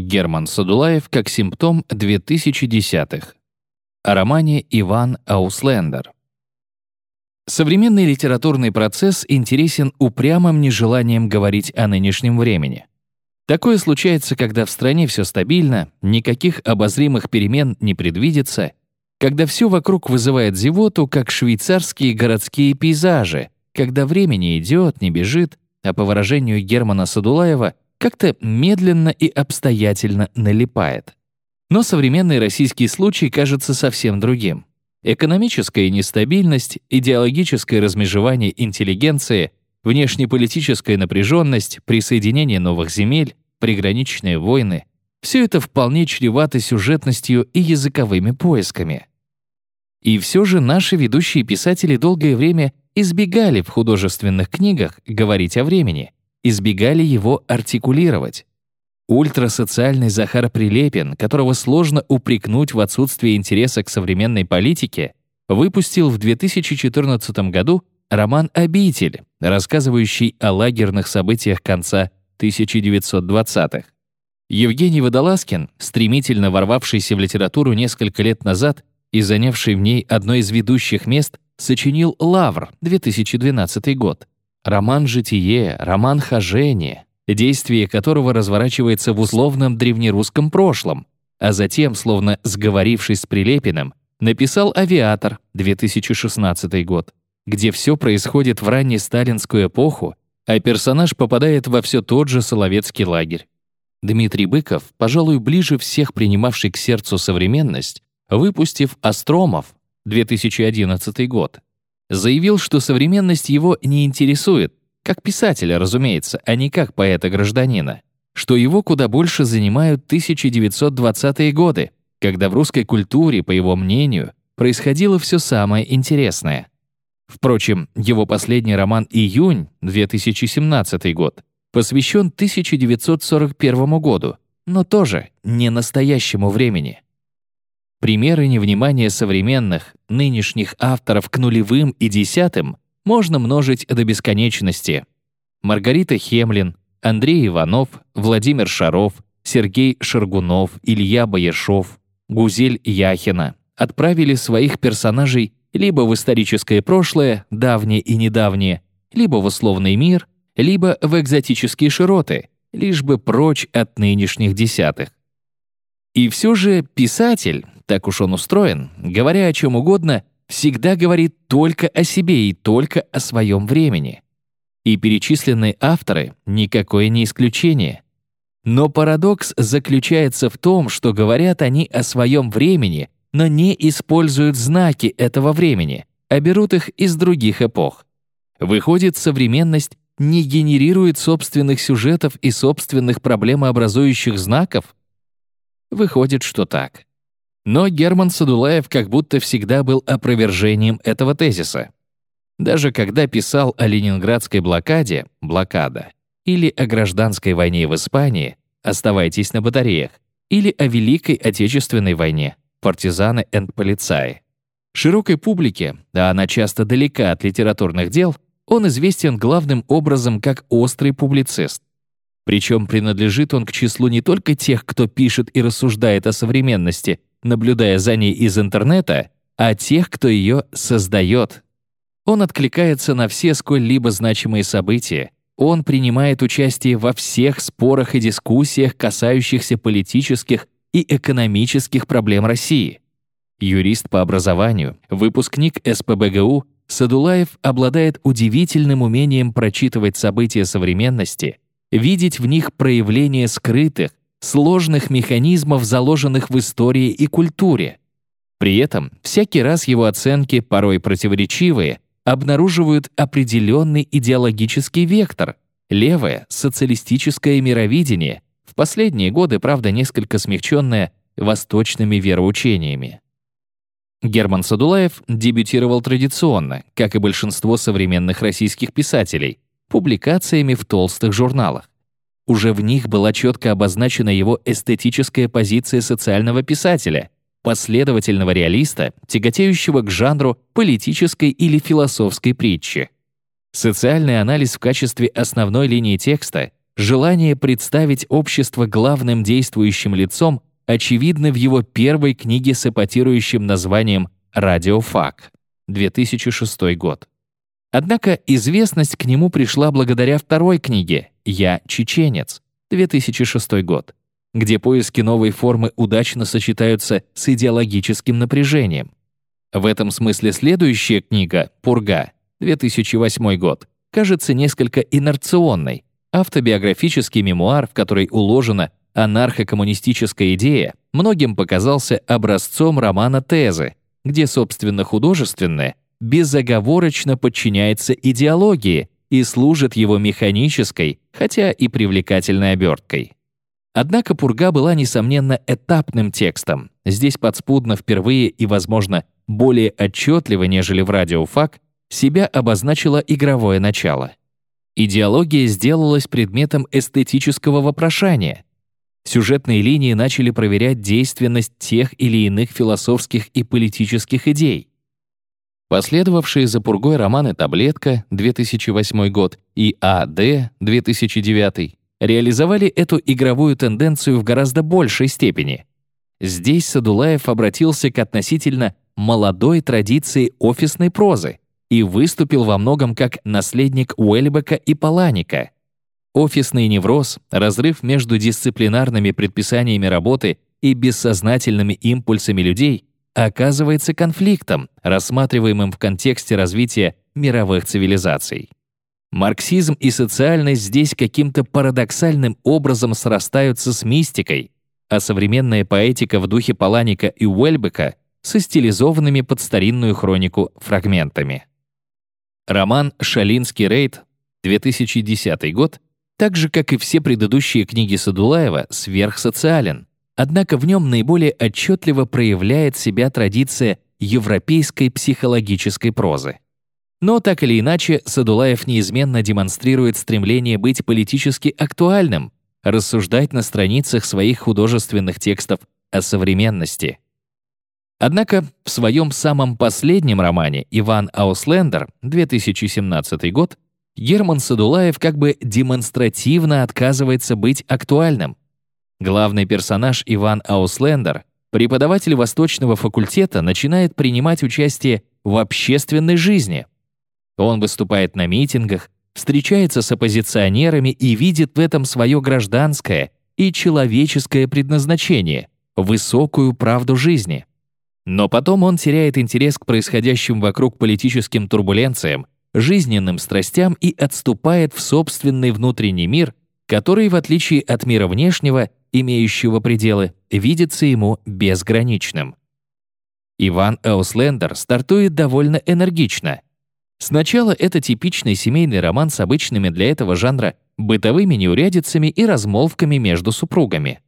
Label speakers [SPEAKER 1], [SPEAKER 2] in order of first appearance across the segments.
[SPEAKER 1] Герман Садулаев как симптом 2010-х. О романе Иван Ауслендер. Современный литературный процесс интересен упрямым нежеланием говорить о нынешнем времени. Такое случается, когда в стране все стабильно, никаких обозримых перемен не предвидится, когда все вокруг вызывает зевоту, как швейцарские городские пейзажи, когда время не идет, не бежит, а по выражению Германа Садулаева как-то медленно и обстоятельно налипает. Но современный российский случай кажется совсем другим. Экономическая нестабильность, идеологическое размежевание интеллигенции, внешнеполитическая напряженность, присоединение новых земель, приграничные войны — все это вполне чревато сюжетностью и языковыми поисками. И все же наши ведущие писатели долгое время избегали в художественных книгах говорить о времени, избегали его артикулировать. Ультрасоциальный Захар Прилепин, которого сложно упрекнуть в отсутствии интереса к современной политике, выпустил в 2014 году роман «Обитель», рассказывающий о лагерных событиях конца 1920-х. Евгений Водолазкин, стремительно ворвавшийся в литературу несколько лет назад и занявший в ней одно из ведущих мест, сочинил «Лавр» 2012 год. Роман «Житие», роман «Хожение», действие которого разворачивается в условном древнерусском прошлом, а затем, словно сговорившись с Прилепиным, написал «Авиатор» 2016 год, где все происходит в раннесталинскую эпоху, а персонаж попадает во все тот же Соловецкий лагерь. Дмитрий Быков, пожалуй, ближе всех принимавший к сердцу современность, выпустив «Остромов» 2011 год, заявил, что современность его не интересует, как писателя, разумеется, а не как поэта-гражданина, что его куда больше занимают 1920-е годы, когда в русской культуре, по его мнению, происходило все самое интересное. Впрочем, его последний роман «Июнь» 2017 год посвящен 1941 году, но тоже не настоящему времени. Примеры невнимания современных, нынешних авторов к нулевым и десятым можно множить до бесконечности. Маргарита Хемлин, Андрей Иванов, Владимир Шаров, Сергей Шаргунов, Илья Бояшов, Гузель Яхина отправили своих персонажей либо в историческое прошлое, давнее и недавнее, либо в условный мир, либо в экзотические широты, лишь бы прочь от нынешних десятых. И все же писатель, так уж он устроен, говоря о чем угодно, всегда говорит только о себе и только о своем времени. И перечисленные авторы — никакое не исключение. Но парадокс заключается в том, что говорят они о своем времени, но не используют знаки этого времени, а берут их из других эпох. Выходит, современность не генерирует собственных сюжетов и собственных проблемообразующих знаков? Выходит, что так. Но Герман Садулаев как будто всегда был опровержением этого тезиса. Даже когда писал о ленинградской блокаде «Блокада» или о гражданской войне в Испании «Оставайтесь на батареях» или о Великой Отечественной войне «Партизаны энд полицаи». Широкой публике, а она часто далека от литературных дел, он известен главным образом как острый публицист. Причем принадлежит он к числу не только тех, кто пишет и рассуждает о современности, наблюдая за ней из интернета, а тех, кто ее создает. Он откликается на все сколь-либо значимые события, он принимает участие во всех спорах и дискуссиях, касающихся политических и экономических проблем России. Юрист по образованию, выпускник СПБГУ, Садулаев обладает удивительным умением прочитывать события современности, видеть в них проявления скрытых, сложных механизмов, заложенных в истории и культуре. При этом всякий раз его оценки, порой противоречивые, обнаруживают определенный идеологический вектор, левое социалистическое мировидение, в последние годы, правда, несколько смягченное восточными вероучениями. Герман Садулаев дебютировал традиционно, как и большинство современных российских писателей, публикациями в толстых журналах. Уже в них была четко обозначена его эстетическая позиция социального писателя, последовательного реалиста, тяготеющего к жанру политической или философской притчи. Социальный анализ в качестве основной линии текста желание представить общество главным действующим лицом очевидно в его первой книге с эпатирующим названием «Радиофак» 2006 год. Однако известность к нему пришла благодаря второй книге «Я чеченец» 2006 год, где поиски новой формы удачно сочетаются с идеологическим напряжением. В этом смысле следующая книга «Пурга» 2008 год кажется несколько инерционной, автобиографический мемуар, в который уложена анархо-коммунистическая идея, многим показался образцом романа «Тезы», где, собственно, художественное безоговорочно подчиняется идеологии и служит его механической, хотя и привлекательной оберткой. Однако «Пурга» была, несомненно, этапным текстом. Здесь подспудно впервые и, возможно, более отчетливо, нежели в радиофак, себя обозначило игровое начало. Идеология сделалась предметом эстетического вопрошания. Сюжетные линии начали проверять действенность тех или иных философских и политических идей. Последовавшие за Пургой романы «Таблетка» 2008 год и «А.Д.» 2009 реализовали эту игровую тенденцию в гораздо большей степени. Здесь Садулаев обратился к относительно молодой традиции офисной прозы и выступил во многом как наследник Уэльбека и Паланика. Офисный невроз, разрыв между дисциплинарными предписаниями работы и бессознательными импульсами людей оказывается конфликтом, рассматриваемым в контексте развития мировых цивилизаций. Марксизм и социальность здесь каким-то парадоксальным образом срастаются с мистикой, а современная поэтика в духе Паланика и Уэльбека со стилизованными под старинную хронику фрагментами. Роман «Шалинский рейд» 2010 год, так же, как и все предыдущие книги Садулаева, сверхсоциален, Однако в нем наиболее отчетливо проявляет себя традиция европейской психологической прозы. Но так или иначе, Садулаев неизменно демонстрирует стремление быть политически актуальным, рассуждать на страницах своих художественных текстов о современности. Однако в своем самом последнем романе «Иван Ауслендер» 2017 год Герман Садулаев как бы демонстративно отказывается быть актуальным, Главный персонаж Иван Ауслендер, преподаватель Восточного факультета, начинает принимать участие в общественной жизни. Он выступает на митингах, встречается с оппозиционерами и видит в этом свое гражданское и человеческое предназначение, высокую правду жизни. Но потом он теряет интерес к происходящим вокруг политическим турбуленциям, жизненным страстям и отступает в собственный внутренний мир, который, в отличие от мира внешнего, имеющего пределы, видится ему безграничным. Иван Ауслендер стартует довольно энергично. Сначала это типичный семейный роман с обычными для этого жанра бытовыми неурядицами и размолвками между супругами.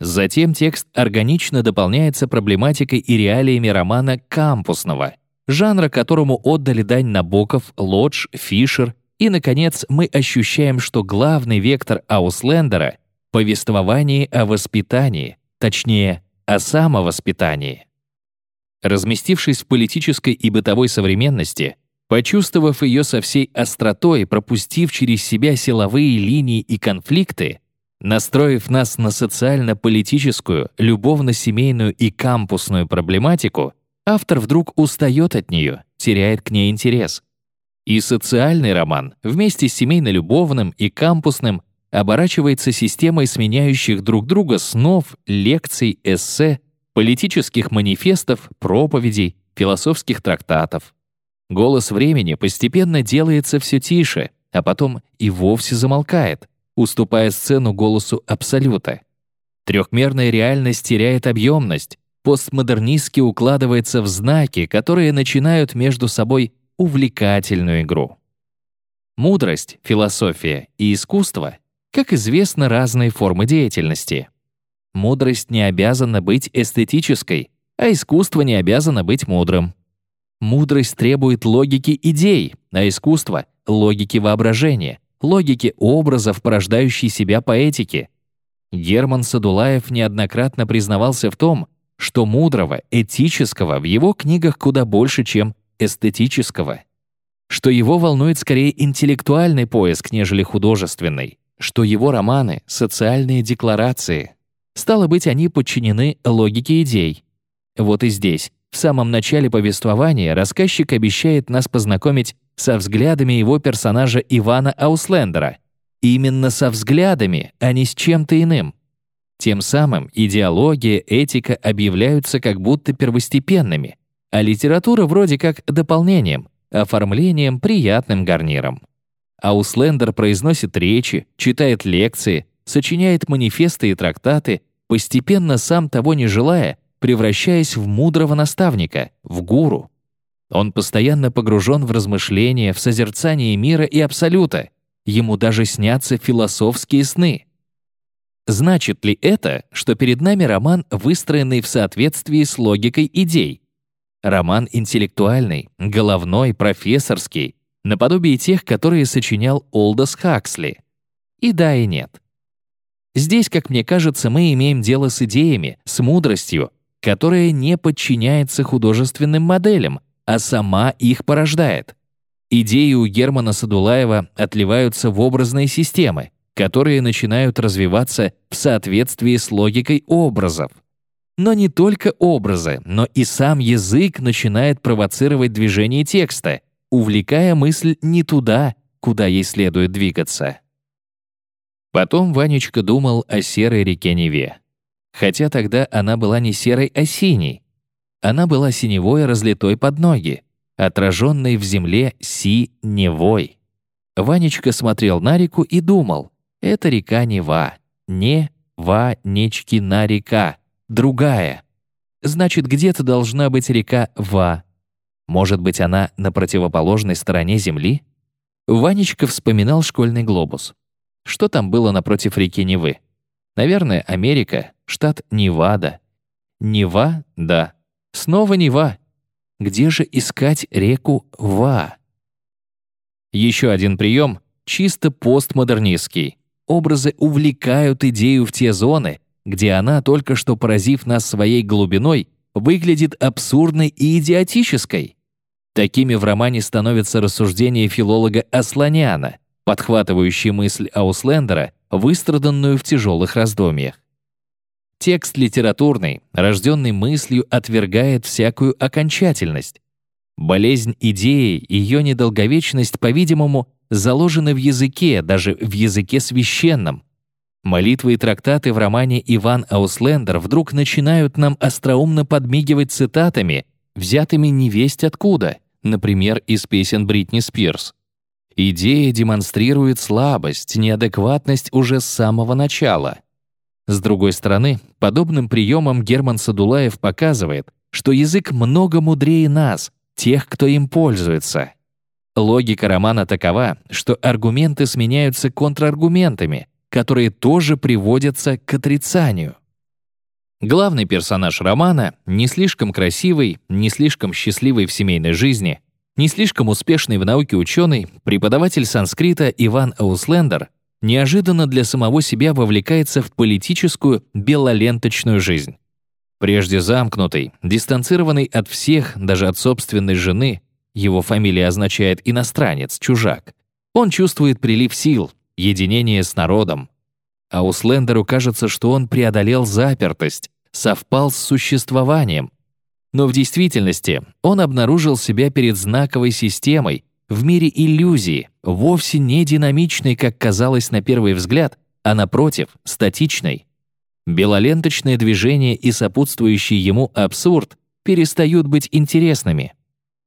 [SPEAKER 1] Затем текст органично дополняется проблематикой и реалиями романа кампусного, жанра которому отдали дань Набоков, Лодж, Фишер, и, наконец, мы ощущаем, что главный вектор Ауслендера повествовании о воспитании, точнее, о самовоспитании. Разместившись в политической и бытовой современности, почувствовав ее со всей остротой, пропустив через себя силовые линии и конфликты, настроив нас на социально-политическую, любовно-семейную и кампусную проблематику, автор вдруг устает от нее, теряет к ней интерес. И социальный роман вместе с семейно-любовным и кампусным оборачивается системой сменяющих друг друга снов, лекций, эссе, политических манифестов, проповедей, философских трактатов. Голос времени постепенно делается все тише, а потом и вовсе замолкает, уступая сцену голосу Абсолюта. Трехмерная реальность теряет объемность, постмодернистски укладывается в знаки, которые начинают между собой увлекательную игру. Мудрость, философия и искусство как известно, разные формы деятельности. Мудрость не обязана быть эстетической, а искусство не обязано быть мудрым. Мудрость требует логики идей, а искусство — логики воображения, логики образов, порождающей себя поэтики. Герман Садулаев неоднократно признавался в том, что мудрого, этического в его книгах куда больше, чем эстетического. Что его волнует скорее интеллектуальный поиск, нежели художественный что его романы — социальные декларации. Стало быть, они подчинены логике идей. Вот и здесь, в самом начале повествования, рассказчик обещает нас познакомить со взглядами его персонажа Ивана Ауслендера. Именно со взглядами, а не с чем-то иным. Тем самым идеология, этика объявляются как будто первостепенными, а литература вроде как дополнением, оформлением, приятным гарниром. Ауслендер произносит речи, читает лекции, сочиняет манифесты и трактаты, постепенно сам того не желая, превращаясь в мудрого наставника, в гуру. Он постоянно погружен в размышления, в созерцание мира и абсолюта. Ему даже снятся философские сны. Значит ли это, что перед нами роман, выстроенный в соответствии с логикой идей? Роман интеллектуальный, головной, профессорский, наподобие тех, которые сочинял Олдос Хаксли. И да, и нет. Здесь, как мне кажется, мы имеем дело с идеями, с мудростью, которая не подчиняется художественным моделям, а сама их порождает. Идеи у Германа Садулаева отливаются в образные системы, которые начинают развиваться в соответствии с логикой образов. Но не только образы, но и сам язык начинает провоцировать движение текста, увлекая мысль не туда, куда ей следует двигаться. Потом Ванечка думал о серой реке Неве. Хотя тогда она была не серой, а синей. Она была синевой, разлитой под ноги, отраженной в земле си-невой. Ванечка смотрел на реку и думал, это река Нева, не Ва-Нечкина река, другая. Значит, где-то должна быть река Ва. Может быть, она на противоположной стороне Земли? Ванечка вспоминал школьный глобус. Что там было напротив реки Невы? Наверное, Америка, штат Невада. Нева? Да. Снова Нева. Где же искать реку Ва? Еще один прием, чисто постмодернистский. Образы увлекают идею в те зоны, где она, только что поразив нас своей глубиной, выглядит абсурдной и идиотической. Такими в романе становятся рассуждения филолога Асланяна, подхватывающие мысль Ауслендера, выстраданную в тяжелых раздумьях. Текст литературный, рожденный мыслью, отвергает всякую окончательность. Болезнь идеи, ее недолговечность, по-видимому, заложены в языке, даже в языке священном. Молитвы и трактаты в романе «Иван Ауслендер» вдруг начинают нам остроумно подмигивать цитатами, взятыми невесть откуда, например, из песен Бритни Спирс. Идея демонстрирует слабость, неадекватность уже с самого начала. С другой стороны, подобным приемом Герман Садулаев показывает, что язык много мудрее нас, тех, кто им пользуется. Логика романа такова, что аргументы сменяются контраргументами, которые тоже приводятся к отрицанию. Главный персонаж романа, не слишком красивый, не слишком счастливый в семейной жизни, не слишком успешный в науке ученый, преподаватель санскрита Иван Ауслендер неожиданно для самого себя вовлекается в политическую белоленточную жизнь. Прежде замкнутый, дистанцированный от всех, даже от собственной жены, его фамилия означает «иностранец», «чужак», он чувствует прилив сил, единение с народом. Ауслендеру кажется, что он преодолел запертость, совпал с существованием, но в действительности он обнаружил себя перед знаковой системой, в мире иллюзии, вовсе не динамичной, как казалось на первый взгляд, а напротив, статичной. Белоленточное движение и сопутствующий ему абсурд перестают быть интересными.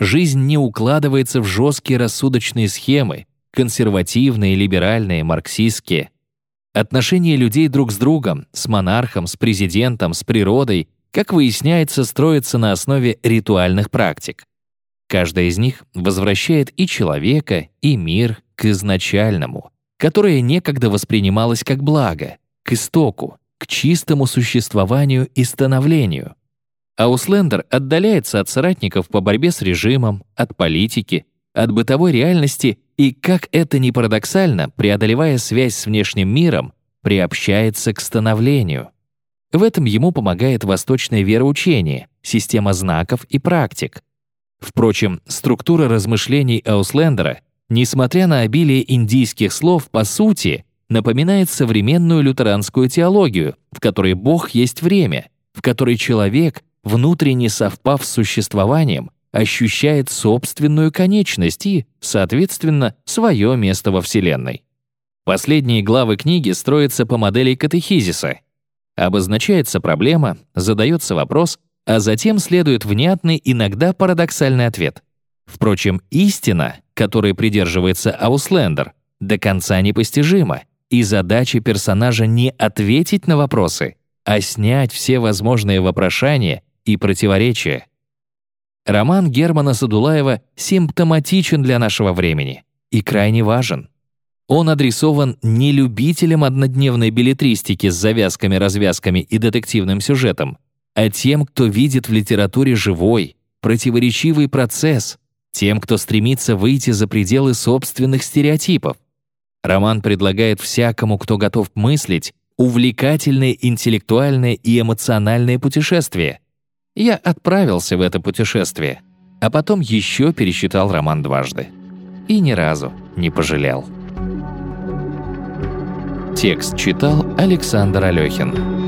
[SPEAKER 1] Жизнь не укладывается в жесткие рассудочные схемы, консервативные, либеральные, марксистские. Отношения людей друг с другом, с монархом, с президентом, с природой — как выясняется, строится на основе ритуальных практик. Каждая из них возвращает и человека, и мир к изначальному, которое некогда воспринималось как благо, к истоку, к чистому существованию и становлению. Ауслендер отдаляется от соратников по борьбе с режимом, от политики, от бытовой реальности и, как это ни парадоксально, преодолевая связь с внешним миром, приобщается к становлению — в этом ему помогает восточное вероучение, система знаков и практик. Впрочем, структура размышлений Ауслендера, несмотря на обилие индийских слов, по сути, напоминает современную лютеранскую теологию, в которой Бог есть время, в которой человек, внутренне совпав с существованием, ощущает собственную конечность и, соответственно, свое место во Вселенной. Последние главы книги строятся по модели катехизиса. Обозначается проблема, задается вопрос, а затем следует внятный, иногда парадоксальный ответ. Впрочем, истина, которой придерживается Ауслендер, до конца непостижима, и задача персонажа не ответить на вопросы, а снять все возможные вопрошания и противоречия. Роман Германа Садулаева симптоматичен для нашего времени и крайне важен. Он адресован не любителям однодневной билетристики с завязками-развязками и детективным сюжетом, а тем, кто видит в литературе живой, противоречивый процесс, тем, кто стремится выйти за пределы собственных стереотипов. Роман предлагает всякому, кто готов мыслить, увлекательное интеллектуальное и эмоциональное путешествие. Я отправился в это путешествие, а потом еще пересчитал роман дважды. И ни разу не пожалел. Текст читал Александр Алехин.